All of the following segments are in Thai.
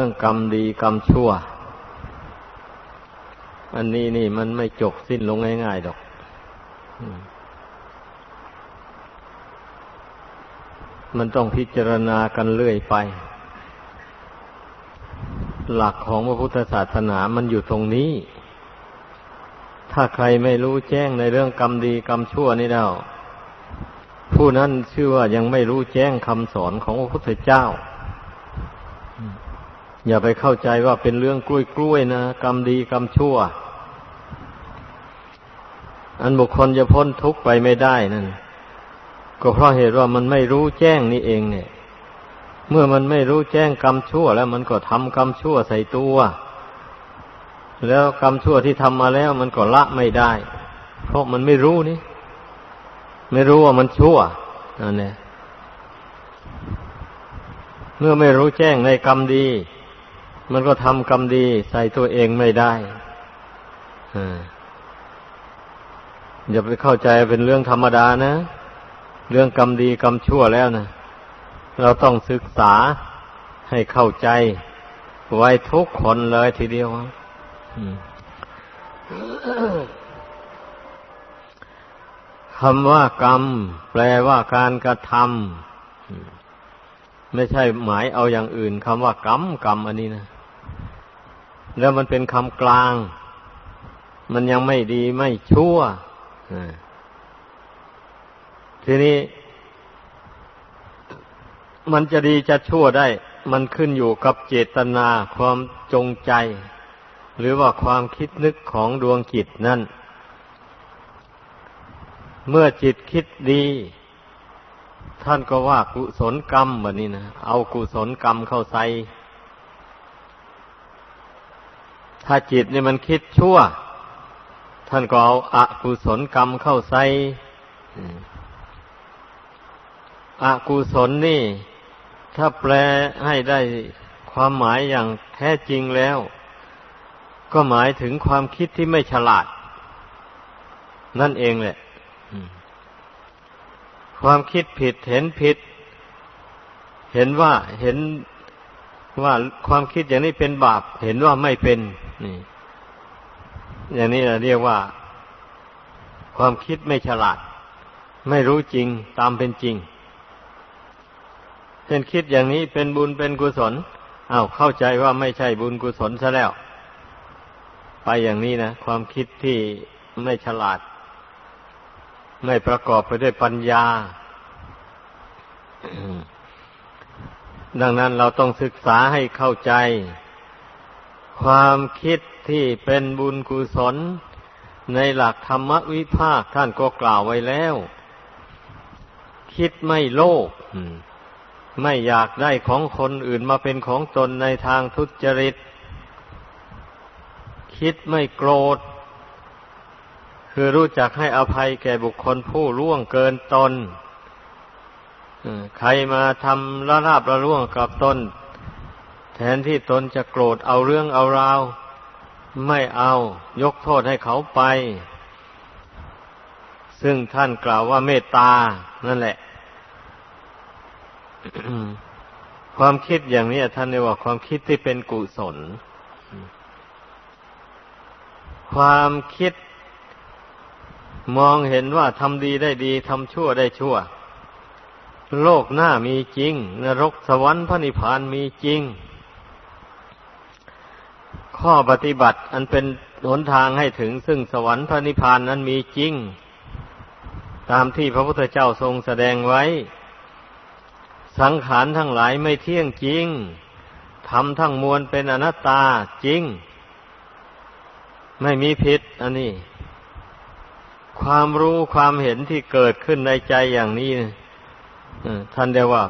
รื่องกรรมดีกรรมชั่ว อันนี้นี่มันไม่จบสิ้นลงง่ายๆดอกมันต้องพิจารณากันเรื่อยไป หลักของพระพุทธศาสนามันอยู่ตรงนี้ ถ้าใครไม่รู้แจ้งในเรื่องกรรมดีกรรมชั่วนี่แล้ว ผู้นั้นชื่อว่ายังไม่รู้แจ้งคำสอนของพระพุทธเจ้า อย่าไปเข้าใจว่าเป็นเรื่องกล้วยกล้วยนะกรรมดีกรรมชั่ว อันบุคคลจะพ้นทุกข์ไปไม่ได้นั่นก็เพราะเหตุว่ามันไม่รู้แจ้งนี่เองเนี่ย เมื่อมันไม่รู้แจ้งกรรมชั่ว แล้วมันก็ทำกรรมชั่วใส่ตัว แล้วกรรมชั่วที่ทำมาแล้วมันก็ละไม่ได้ เพราะมันไม่รู้นี่ ไม่รู้ว่ามันชั่วนั่นแหละเมื่อไม่รู้แจ้งในกรรมดี มันก็ทำกรรมดีใส่ตัวเองไม่ได้อย่าไปเข้าใจเป็นเรื่องธรรมดานะ เรื่องกรรมดีกรรมชั่วแล้วนะเราต้องศึกษาให้เข้าใจ ไว้ทุกคนเลยทีเดียวคำว่ากรรม แปลว่าการกระทำไม่ใช่หมายเอาอย่างอื่นคำว่ากรรมกรรมอันนี้นะ แล้วมันเป็นคำกลาง มันยังไม่ดีไม่ชั่วทีนี้ มันจะดีจะชั่วได้ มันขึ้นอยู่กับเจตนาความจงใจ หรือว่าความคิดนึกของดวงจิตนั่น เมื่อจิตคิดดี ท่านก็ว่ากุศลกรรมแบบนี้นะ เอากุศลกรรมเข้าใส่ ถ้าจิตนี่มันคิดชั่ว ท่านก็เอาอากุศลกรรมเข้าใส่อกุศลนี่ ถ้าแปลให้ได้ความหมายอย่างแท้จริงแล้ว ก็หมายถึงความคิดที่ไม่ฉลาด นั่นเองแหละความคิดผิดเห็นผิด เห็นว่าเห็นว่าความคิดอย่างนี้เป็นบาป เห็นว่าไม่เป็น นี่ อย่างนี้เราเรียกว่า ความคิดไม่ฉลาด ไม่รู้จริงตามเป็นจริงเช่นคิดอย่างนี้เป็นบุญเป็นกุศลอา้าวเข้าใจว่าไม่ใช่บุญกุศลซะแล้ว ไปอย่างนี้นะความคิดที่ไม่ฉลาด ไม่ประกอบไปด้วยปัญญา ดังนั้นเราต้องศึกษาให้เข้าใจ ความคิดที่เป็นบุญกุศล ในหลักธรรมวิภาคท่านก็กล่าวไว้แล้ว คิดไม่โลภไม่อยากได้ของคนอื่นมาเป็นของตนในทางทุจริต คิดไม่โกรธ คือรู้จักให้อภัยแก่บุคคลผู้ล่วงเกินตนใครมาทำละลาบละล่วงกับตน แทนที่ตนจะโกรธเอาเรื่องเอาราว ไม่เอายกโทษให้เขาไป ซึ่งท่านกล่าวว่าเมตตา นั่นแหละ ความคิดอย่างนี้ท่านเรียกว่าความคิดที่เป็นกุศล ความคิดมองเห็นว่าทำดีได้ดีทำชั่วได้ชั่ว โลกหน้ามีจริง นรกสวรรค์พระนิพพานมีจริง ข้อปฏิบัติอันเป็นหนทางให้ถึงซึ่งสวรรค์พระนิพพานนั้นมีจริง ตามที่พระพุทธเจ้าทรงแสดงไว้ สังขารทั้งหลายไม่เที่ยงจริงทำทั้งมวลเป็นอนัตตาจริง ไม่มีผิดอันนี้ ความรู้ความเห็นที่เกิดขึ้นในใจอย่างนี้ท่านเรียกว่า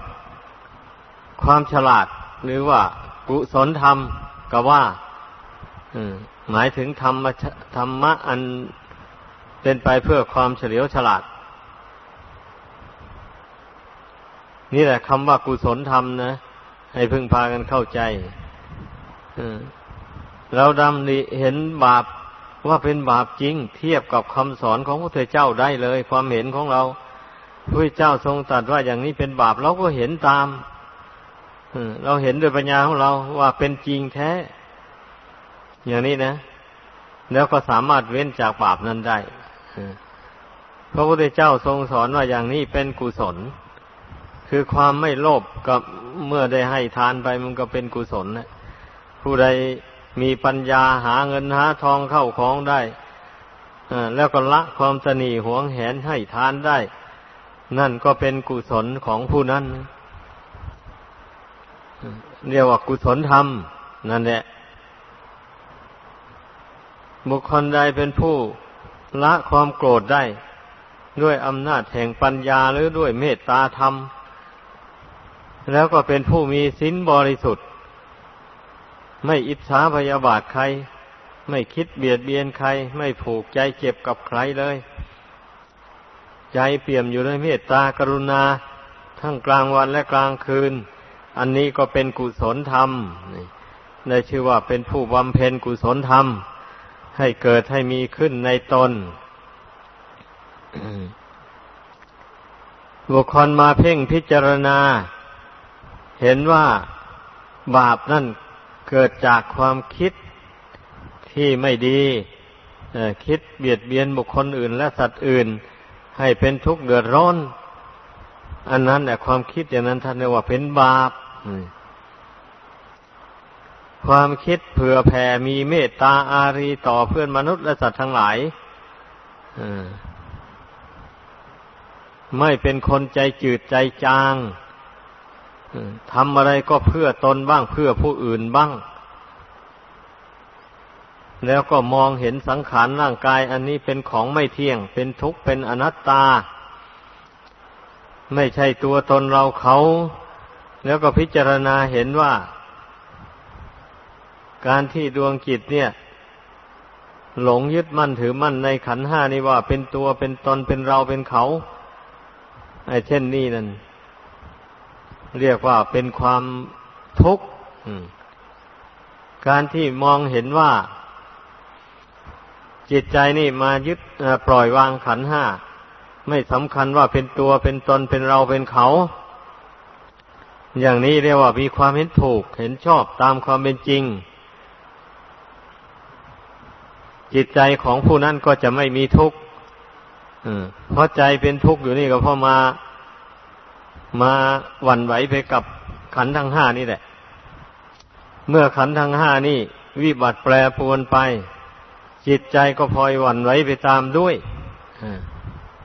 ความฉลาดหรือว่ากุศลธรรมก็ว่า หมายถึงธรรมธรรมะอันเป็นไปเพื่อความเฉลียวฉลาด นี่แหละคำว่ากุศลธรรมนะ ให้พึ่งพากันเข้าใจเราดำนิเห็นบาปว่าเป็นบาปจริง เทียบกับคำสอนของพระเจ้าได้เลย ความเห็นของเราพระเจ้าทรงตรัสว่าอย่างนี้เป็นบาปเราก็เห็นตามเราเห็นด้วยปัญญาของเราว่าเป็นจริงแท้ อย่างนี้นะ แล้วก็สามารถเว้นจากบาปนั้นได้พระพุทธเจ้าทรงสอนว่าอย่างนี้เป็นกุศล คือความไม่โลภกับเมื่อได้ให้ทานไปมันก็เป็นกุศลนะผู้ใดมีปัญญาหาเงินหาทองเข้าของได้แล้วก็ละความสนีหวงแหนให้ทานได้ นั่นก็เป็นกุศลของผู้นั้น เรียกว่ากุศลธรรม นั่นแหละ บุคคลใดเป็นผู้ละความโกรธได้ ด้วยอำนาจแห่งปัญญาหรือด้วยเมตตาธรรม แล้วก็เป็นผู้มีศีลบริสุทธิ์ ไม่อิจฉาพยาบาทใคร ไม่คิดเบียดเบียนใคร ไม่ผูกใจเจ็บกับใครเลย ใจเปี่ยมอยู่ด้วยเมตตากรุณา ทั้งกลางวันและกลางคืน อันนี้ก็เป็นกุศลธรรมได้ชื่อว่าเป็นผู้บำเพ็ญกุศลธรรม ให้เกิดให้มีขึ้นในตน บุคคลมาเพ่งพิจารณา เห็นว่าบาปนั่นเกิดจากความคิดที่ไม่ดีคิดเบียดเบียนบุคคลอื่น และสัตว์อื่น ให้เป็นทุกข์เดือดร้อน อันนั้นแหละความคิดอย่างนั้นท่านเรียกว่าเป็นบาป ความคิดเผื่อแผ่มีเมตตาอารีต่อเพื่อนมนุษย์และสัตว์ทั้งหลายไม่เป็นคนใจจืดใจจางทำอะไรก็เพื่อตนบ้างเพื่อผู้อื่นบ้าง แล้วก็มองเห็นสังขารร่างกายอันนี้เป็นของไม่เที่ยง เป็นทุกข์เป็นอนัตตา ไม่ใช่ตัวตนเราเขา แล้วก็พิจารณาเห็นว่า การที่ดวงจิตเนี่ย หลงยึดมั่นถือมั่นในขันห้านี่ว่าเป็นตัวเป็นตนเป็นเราเป็นเขาไอ้เช่นนี้นั่นเรียกว่าเป็นความทุกข์การที่มองเห็นว่า จิตใจนี่มายึดปล่อยวางขันห้าไม่สำคัญว่าเป็นตัวเป็นตนเป็นเราเป็นเขา อย่างนี้เรียกว่ามีความเห็นถูก เห็นชอบตามความเป็นจริง จิตใจของผู้นั้นก็จะไม่มีทุกข์เพราะใจเป็นทุกข์อยู่นี่ก็เพราะมา มาหวั่นไหวไปกับขันทั้งห้านี่แหละ เมื่อขันทั้งห้านี่ วิบัติแปรปรวนไป จิตใจก็พลอยหวั่นไหวไปตามด้วย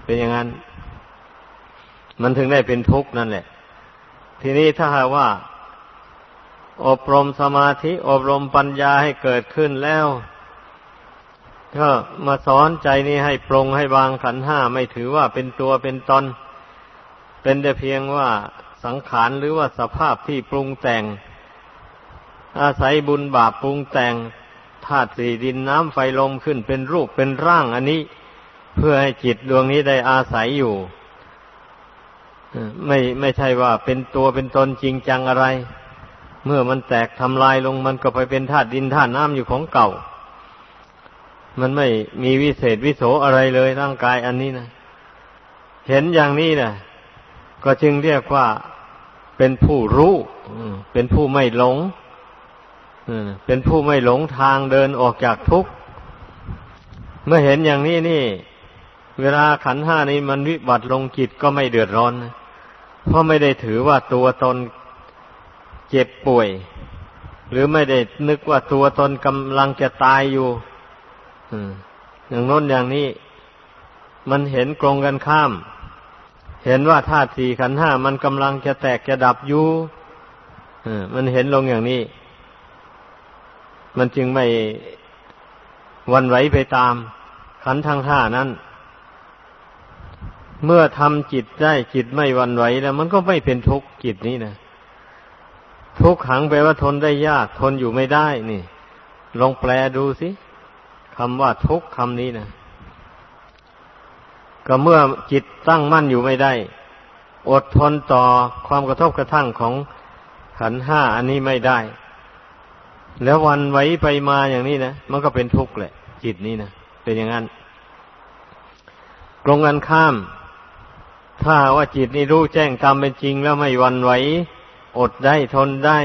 เป็นอย่างนั้น มันถึงได้เป็นทุกข์นั่นแหละ ทีนี้ถ้าหากว่า อบรมสมาธิ อบรมปัญญาให้เกิดขึ้นแล้ว ก็มาสอนใจนี้ให้ปรงให้วางขันห้าไม่ถือว่าเป็นตัวเป็นตนเป็นแต่เพียงว่าสังขารหรือว่าสภาพที่ปรุงแต่ง อาศัยบุญบาปปรุงแต่งธาตุสี่ดินน้ำไฟลมขึ้นเป็นรูปเป็นร่างอันนี้ เพื่อให้จิตดวงนี้ได้อาศัยอยู่ไม่ไม่ใช่ว่าเป็นตัวเป็นตนจริงจังอะไร เมื่อมันแตกทำลายลงมันก็ไปเป็นธาตุดินธาตุน้ำอยู่ของเก่า มันไม่มีวิเศษวิโสอะไรเลยร่างกายอันนี้นะเห็นอย่างนี้นะก็จึงเรียกว่าเป็นผู้รู้เป็นผู้ไม่หลงเป็นผู้ไม่หลงทางเดินออกจากทุกข์เมื่อเห็นอย่างนี้นี่ เวลาขันห้านี้มันวิบัติลงจิตก็ไม่เดือดร้อนเพราะไม่ได้ถือว่าตัวตนเจ็บป่วย หรือไม่ได้นึกว่าตัวตนกำลังจะตายอยู่ อย่างโน้นอย่างนี้ มันเห็นกรงกันข้าม เห็นว่าธาตุสี่ขันห้ามันกำลังจะแตกจะดับอยู่มันเห็นลงอย่างนี้ มันจึงไม่วันไหวไปตาม ขันทั้งห้านั้น เมื่อทำจิตได้จิตไม่วันไหวแล้ว มันก็ไม่เป็นทุกข์จิตนี้นะทุกขังแปลว่าทนได้ยาก ทนอยู่ไม่ได้นี่ ลองแปลดูสิ คำว่าทุกคำนี้นะก็เมื่อจิตตั้งมั่นอยู่ไม่ได้ อดทนต่อความกระทบกระทั่งของขันห้าอันนี้ไม่ได้ แล้ววันไหวไปมาอย่างนี้นะมันก็เป็นทุกข์แหละ จิตนี้นะเป็นอย่างนั้นตรงกันข้าม ถ้าว่าจิตนี่รู้แจ้งตามเป็นจริงแล้วไม่วันไหว อดได้ทนได้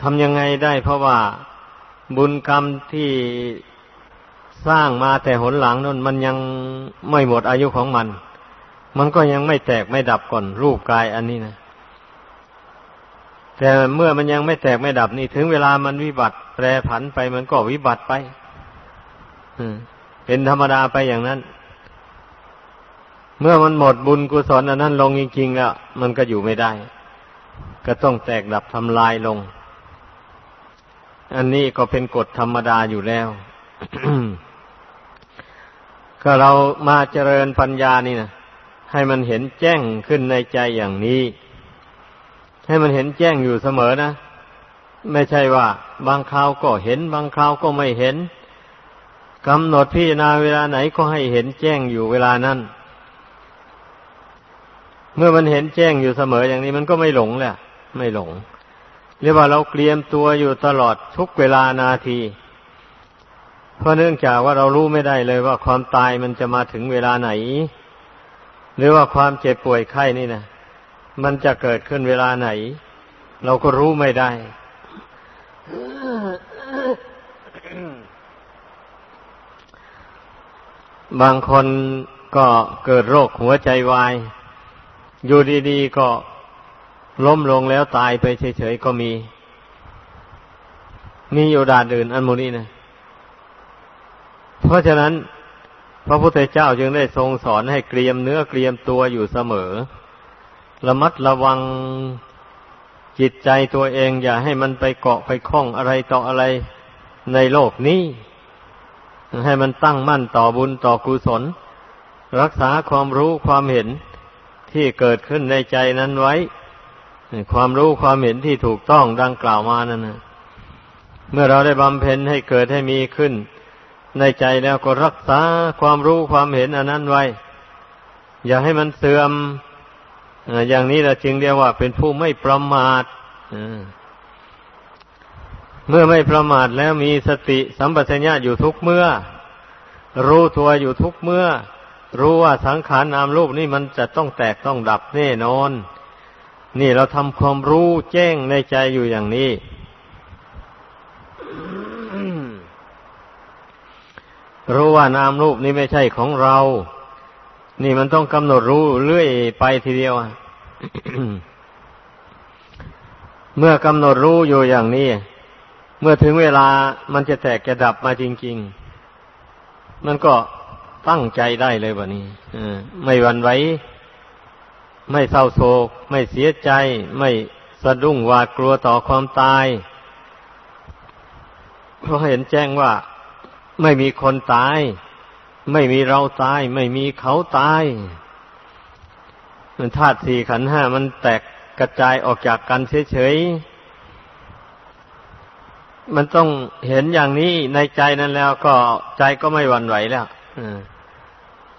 ทำยังไงได้ เพราะว่าบุญกรรมที่ สร้างมาแต่หนหลังนั่นมันยังไม่หมดอายุของมัน มันก็ยังไม่แตกไม่ดับก่อนรูปกายอันนี้นะแต่เมื่อมันยังไม่แตกไม่ดับนี่ถึงเวลามันวิบัติ แปรผันไปมันก็วิบัติไปเป็นธรรมดาไปอย่างนั้น เมื่อมันหมดบุญกุศลอันนั้นลงจริงๆแล้วมันก็อยู่ไม่ได้ ก็ต้องแตกดับทำลายลง อันนี้ก็เป็นกฎธรรมดาอยู่แล้ว ก็เรามาเจริญปัญญานี่นะให้มันเห็นแจ้งขึ้นในใจอย่างนี้ ให้มันเห็นแจ้งอยู่เสมอนะ ไม่ใช่ว่า บางคราวก็เห็น บางคราวก็ไม่เห็นกำหนดพิจารณาเวลาไหนก็ให้เห็นแจ้งอยู่เวลานั้นเมื่อมันเห็นแจ้งอยู่เสมออย่างนี้มันก็ไม่หลงแหละ ไม่หลง เรียกว่าเราเตรียมตัวอยู่ตลอดทุกเวลานาที เพราะเนื่องจากว่าเรารู้ไม่ได้เลยว่าความตายมันจะมาถึงเวลาไหน หรือว่าความเจ็บป่วยไข้นี่นะมันจะเกิดขึ้นเวลาไหน เราก็รู้ไม่ได้ บางคนก็เกิดโรคหัวใจวาย อยู่ดีๆก็ล้มลงแล้วตายไปเฉยๆก็มี มีอยู่ดาดอื่นอันโมนี้นะ เพราะฉะนั้น พระพุทธเจ้าจึงได้ทรงสอนให้เกรียมเนื้อเกรียมตัวอยู่เสมอ ระมัดระวังจิตใจตัวเองอย่าให้มันไปเกาะไปคล้องอะไรต่ออะไรในโลกนี้ ให้มันตั้งมั่นต่อบุญต่อกุศล รักษาความรู้ความเห็นที่เกิดขึ้นในใจนั้นไว้ ความรู้ความเห็นที่ถูกต้องดังกล่าวมานั่นนะเมื่อเราได้บำเพ็ญให้เกิดให้มีขึ้น ในใจแล้วก็รักษาความรู้ความเห็นอันนั้นไว้ อย่าให้มันเสื่อมอย่างนี้เราจึงเรียกว่าเป็นผู้ไม่ประมาทเมื่อไม่ประมาทแล้วมีสติสัมปชัญญะอยู่ทุกเมื่อ รู้ตัวอยู่ทุกเมื่อ รู้ว่าสังขารนามรูปนี่มันจะต้องแตกต้องดับแน่นอน นี่เราทำความรู้แจ้งในใจอยู่อย่างนี้ รู้ว่านามรูปนี้ไม่ใช่ของเรา นี่มันต้องกำหนดรู้เรื่อยไปทีเดียวเมื่อกำหนดรู้อยู่อย่างนี้ เมื่อถึงเวลามันจะแตกจะดับมาจริง ๆ มันก็ตั้งใจได้เลยแบบนี้ไม่หวั่นไหวไม่เศร้าโศก ไม่เสียใจ ไม่สะดุ้งหวาดกลัวต่อความตายเพราะเห็นแจ้งว่า ไม่มีคนตาย ไม่มีเราตาย ไม่มีเขาตายมันธาตุสี่ขันห้ามันแตกกระจายออกจากกันเฉยๆ มันต้องเห็นอย่างนี้ในใจนั้นแล้วก็ใจก็ไม่หวั่นไหวแล้ว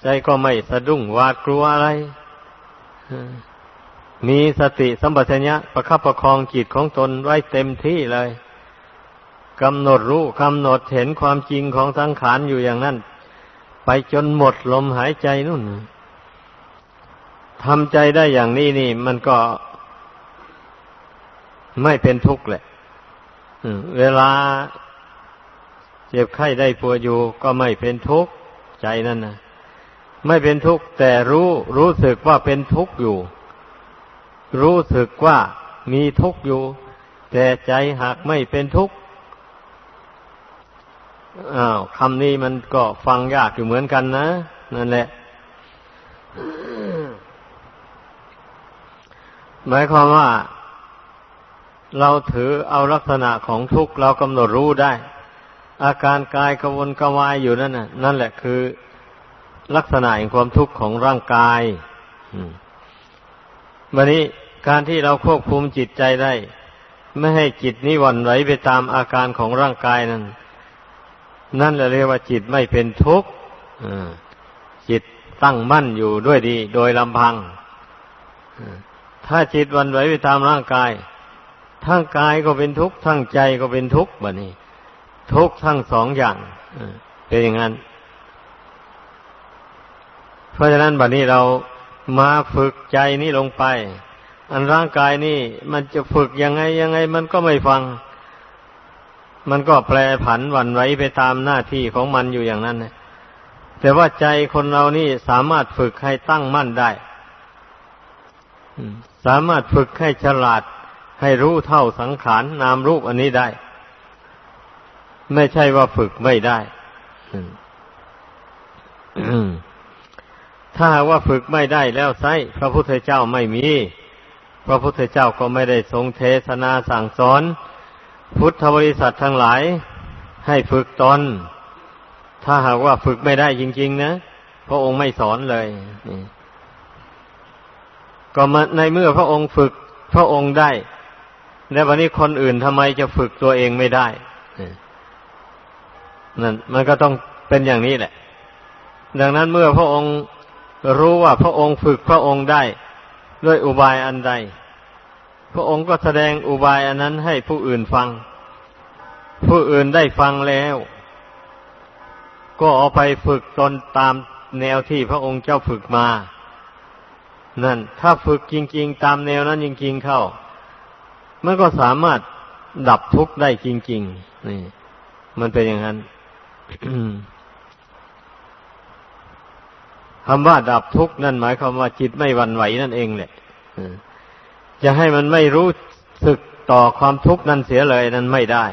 ใจก็ไม่สะดุ้งหวาดกลัวอะไร มีสติสัมปชัญญะประคับประคองจิตของตนไว้เต็มที่เลย กำหนดรู้กำหนดเห็นความจริงของสังขารอยู่อย่างนั้น ไปจนหมดลมหายใจนู่นทำใจได้อย่างนี้นี่ มันก็ไม่เป็นทุกข์แหละเวลาเจ็บไข้ได้ป่วยอยู่ก็ไม่เป็นทุกข์ใจนั่นนะไม่เป็นทุกข์แต่รู้รู้สึกว่าเป็นทุกข์อยู่ รู้สึกว่ามีทุกข์อยู่ แต่ใจหากไม่เป็นทุกข์ อ้าวคำนี้มันก็ฟังยากอยู่เหมือนกันนะ นั่นแหละ หมายความว่า เราถือเอาลักษณะของทุกข์เรากำหนดรู้ได้ อาการกายกระวนกระวายอยู่นั่นน่ะ นั่นแหละคือลักษณะแห่งความทุกข์ของร่างกายวันนี้การที่เราควบคุมจิตใจได้ ไม่ให้จิตนี้วันไหวไปตามอาการของร่างกายนั้น นั่นแหละเรียกว่าจิตไม่เป็นทุกข์จิตตั้งมั่นอยู่ด้วยดี โดยลำพัง ถ้าจิตวันไหวไปตามร่างกาย ทั้งกายก็เป็นทุกข์ ทั้งใจก็เป็นทุกข์แบบนี้ ทุกข์ทั้งสองอย่างเป็นอย่างนั้น เพราะฉะนั้นบัดนี้เรามาฝึกใจนี้ลงไป อันร่างกายนี่มันจะฝึกยังไงยังไง มันก็ไม่ฟัง มันก็แปรผันวันไหวไปตามหน้าที่ของมันอยู่อย่างนั้นนะแต่ว่าใจคนเรานี่สามารถฝึกให้ตั้งมั่นได้สามารถฝึกให้ฉลาดให้รู้เท่าสังขารนามรูปอันนี้ได้ ไม่ใช่ว่าฝึกไม่ได้ถ้าว่าฝึกไม่ได้แล้วไซพระพุทธเจ้าไม่มี พระพุทธเจ้าก็ไม่ได้ทรงเทศนาสั่งสอน พุทธบริษัททั้งหลาย ให้ฝึกตน ถ้าหากว่าฝึกไม่ได้จริง ๆ นะพระองค์ไม่สอนเลยก็มาในเมื่อพระองค์ฝึกพระองค์ได้ แล้ววันนี้คนอื่นทำไมจะฝึกตัวเองไม่ได้นั่นมันก็ต้องเป็นอย่างนี้แหละ ดังนั้นเมื่อพระองค์รู้ว่าพระองค์ฝึกพระองค์ได้ ด้วยอุบายอันใด พระองค์ก็แสดงอุบายอันนั้นให้ผู้อื่นฟัง ผู้อื่นได้ฟังแล้ว ก็เอาไปฝึกตนตามแนวที่พระองค์เจ้าฝึกมา นั่น ถ้าฝึกจริง ๆ ตามแนวนั้นจริง ๆเข้า มันก็สามารถดับทุกข์ได้จริง ๆ นี่ มันเป็นอย่างนั้นคำว่าดับทุกข์นั่นหมายความว่าจิตไม่หวั่นไหวนั่นเองแหละ จะให้มันไม่รู้สึกต่อความทุกข์นั้นเสียเลยนั้นไม่ได้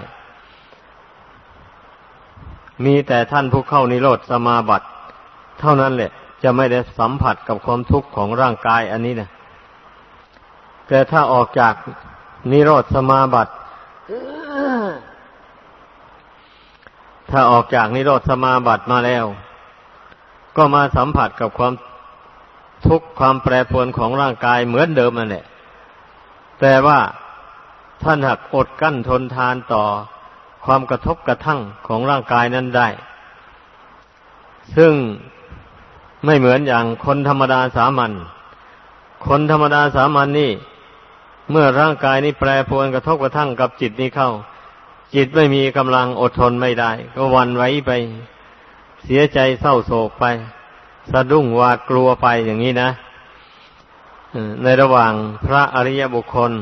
มีแต่ท่านผู้เข้านิโรธสมาบัติ เท่านั้นแหละ จะไม่ได้สัมผัสกับความทุกข์ของร่างกายอันนี้นะแต่ถ้าออกจากนิโรธสมาบัติ ถ้าออกจากนิโรธสมาบัติมาแล้ว ก็มาสัมผัสกับความทุกข์ความแปรปรวนของร่างกายเหมือนเดิมนั่นแหละ แต่ว่าท่านหักอดกั้นทนทานต่อความกระทบกระทั่งของร่างกายนั้นได้ ซึ่งไม่เหมือนอย่างคนธรรมดาสามัญ คนธรรมดาสามัญนนี่ เมื่อร่างกายนี้แปรปรวนกระทบกระทั่งกับจิตนี้เข้า จิตไม่มีกำลังอดทนไม่ได้ ก็วันไว้ไป เสียใจเศร้าโศกไป สะดุ้งหวาดกลัวไปอย่างนี้นะ ในระหว่างพระอริยบุคคล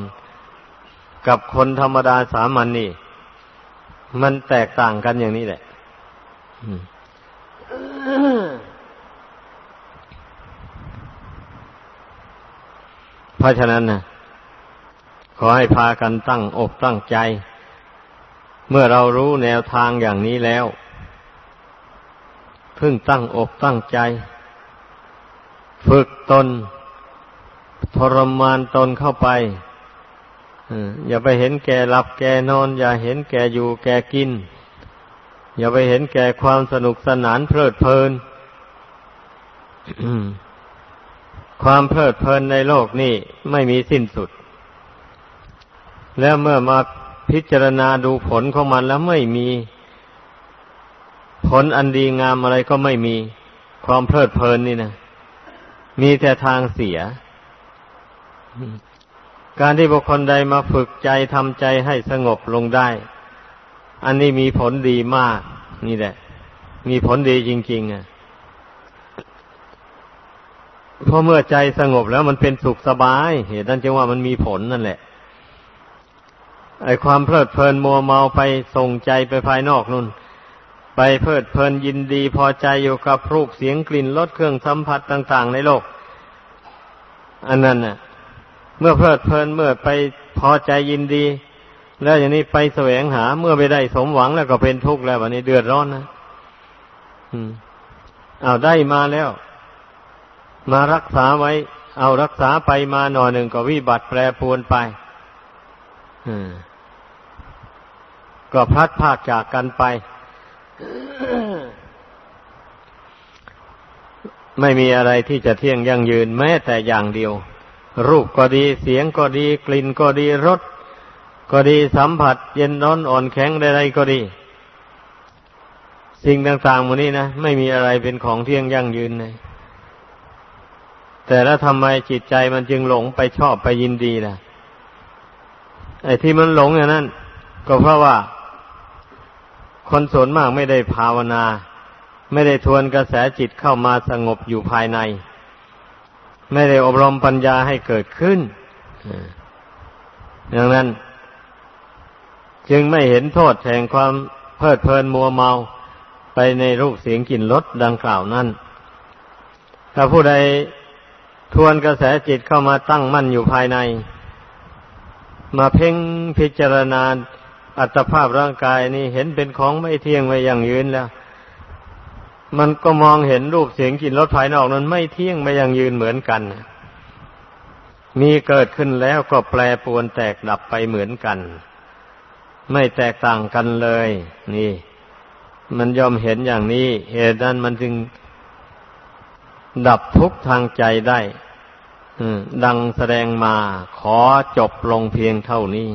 กับคนธรรมดาสามัญนนี่ มันแตกต่างกันอย่างนี้แหละเพราะฉะนั้นนะขอให้พากันตั้งอกตั้งใจ เมื่อเรารู้แนวทางอย่างนี้แล้วพึ่งตั้งอกตั้งใจ ฝึกตน ทรมานตนเข้าไปอย่าไปเห็นแก่หลับแก่นอน อย่าเห็นแก่อยู่แก่กิน อย่าไปเห็นแก่ความสนุกสนานเพลิดเพลินความเพลิดเพลินในโลกนี่ไม่มีสิ้นสุด แล้วเมื่อมาพิจารณาดูผลของมันแล้วไม่มี ผลอันดีงามอะไรก็ไม่มี ความเพลิดเพลินนี่นะมีแต่ทางเสีย การที่บุคคลใดมาฝึกใจทำใจให้สงบลงได้ อันนี้มีผลดีมาก นี่แหละ มีผลดีจริง ๆอะเพราะเมื่อใจสงบแล้วมันเป็นสุขสบาย เหตุนั้นจึงว่ามันมีผลนั่นแหละ ไอความเพลิดเพลินมัวเมาไปส่งใจไปภายนอกนู่น ไปเพลิดเพลินยินดีพอใจอยู่กับรูปเสียงกลิ่นรสเครื่องสัมผัสต่าง ๆ ในโลก อันนั้นน่ะ เมื่อเพลิดเพลินเมื่อไปพอใจยินดี แล้วอย่างนี้ไปแสวงหาเมื่อไม่ได้สมหวังแล้วก็เป็นทุกข์แล้ววันนี้เดือดร้อนนะอืมเอาได้มาแล้ว มารักษาไว้ เอารักษาไปมาหน่อหนึ่งก็วิบัติแปรปรวนไปก็พลัดพากจากกันไป ไม่มีอะไรที่จะเที่ยงยั่งยืนแม้แต่อย่างเดียว รูปก็ดีเสียงก็ดีกลิ่นก็ดีรสก็ดีสัมผัส เย็นร้อนอ่อนแข็งใดๆก็ดี สิ่งต่างๆหมดนี้นะไม่มีอะไรเป็นของเที่ยงยั่งยืนเลยแต่แล้วทำไมจิตใจมันจึงหลงไปชอบไปยินดีล่ะ ไอ้ที่มันหลงอย่างนั้น ก็เพราะว่า คนส่วนมากไม่ได้ภาวนา ไม่ได้ทวนกระแสจิตเข้ามาสงบอยู่ภายใน ไม่ได้อบรมปัญญาให้เกิดขึ้นดังนั้น จึงไม่เห็นโทษแห่งความเพลิดเพลินมัวเมาไปในรูปเสียงกลิ่นรสดังกล่าวนั้น ถ้าผู้ใดทวนกระแสจิตเข้ามาตั้งมั่นอยู่ภายใน มาเพ่งพิจารณาอัตภาพร่างกายนี่เห็นเป็นของไม่เที่ยงไม่ยั่งยืนแล้ว มันก็มองเห็นรูปเสียงกลิ่นรสภายนอกนั้นไม่เที่ยงไม่ยังยืนเหมือนกัน มีเกิดขึ้นแล้วก็แปรปรวนแตกดับไปเหมือนกัน ไม่แตกต่างกันเลย นี่ มันยอมเห็นอย่างนี้เหตุนั้นมันจึงดับทุกทางใจได้ดังแสดงมาขอจบลงเพียงเท่านี้